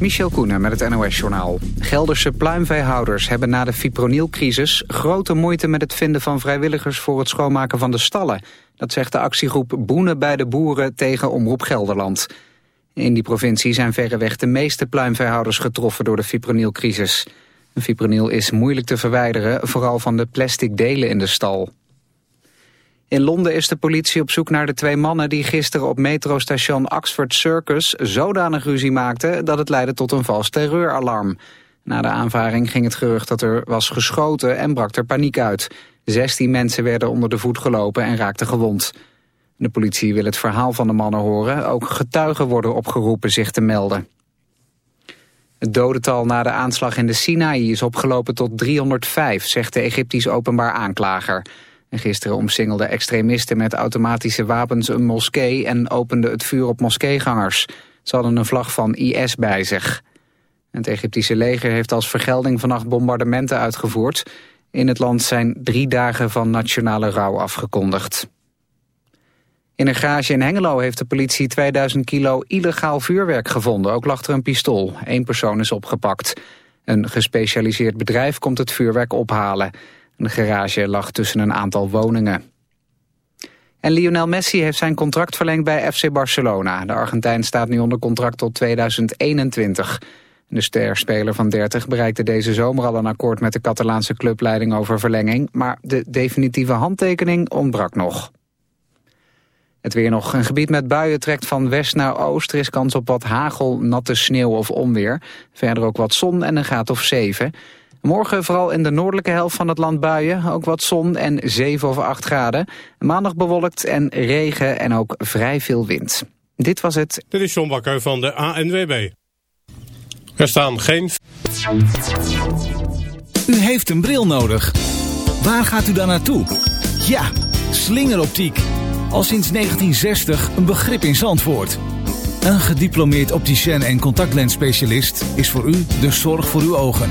Michel Koenen met het NOS-journaal. Gelderse pluimveehouders hebben na de fipronilcrisis grote moeite met het vinden van vrijwilligers voor het schoonmaken van de stallen. Dat zegt de actiegroep Boenen bij de Boeren tegen Omroep Gelderland. In die provincie zijn verreweg de meeste pluimveehouders getroffen door de fipronilcrisis. Fipronil is moeilijk te verwijderen, vooral van de plastic delen in de stal. In Londen is de politie op zoek naar de twee mannen die gisteren op metrostation Oxford Circus zodanig ruzie maakten dat het leidde tot een vals terreuralarm. Na de aanvaring ging het gerucht dat er was geschoten en brak er paniek uit. Zestien mensen werden onder de voet gelopen en raakten gewond. De politie wil het verhaal van de mannen horen. Ook getuigen worden opgeroepen zich te melden. Het dodental na de aanslag in de Sinaï is opgelopen tot 305, zegt de Egyptisch openbaar aanklager. En gisteren omsingelden extremisten met automatische wapens een moskee en openden het vuur op moskeegangers. Ze hadden een vlag van IS bij zich. Het Egyptische leger heeft als vergelding vannacht bombardementen uitgevoerd. In het land zijn drie dagen van nationale rouw afgekondigd. In een garage in Hengelo heeft de politie 2000 kilo illegaal vuurwerk gevonden. Ook lag er een pistool. Eén persoon is opgepakt. Een gespecialiseerd bedrijf komt het vuurwerk ophalen. De garage lag tussen een aantal woningen. En Lionel Messi heeft zijn contract verlengd bij FC Barcelona. De Argentijn staat nu onder contract tot 2021. De sterspeler van 30 bereikte deze zomer al een akkoord met de Catalaanse clubleiding over verlenging, maar de definitieve handtekening ontbrak nog. Het weer nog. Een gebied met buien trekt van west naar oost. Er is kans op wat hagel, natte sneeuw of onweer. Verder ook wat zon en een graad of 7. Morgen vooral in de noordelijke helft van het land buien. Ook wat zon en 7 of 8 graden. Maandag bewolkt en regen en ook vrij veel wind. Dit was het. Dit is John Bakker van de ANWB. Er staan geen... U heeft een bril nodig. Waar gaat u dan naartoe? Ja, slingeroptiek. Al sinds 1960 een begrip in Zandvoort. Een gediplomeerd opticien en contactlensspecialist is voor u de zorg voor uw ogen.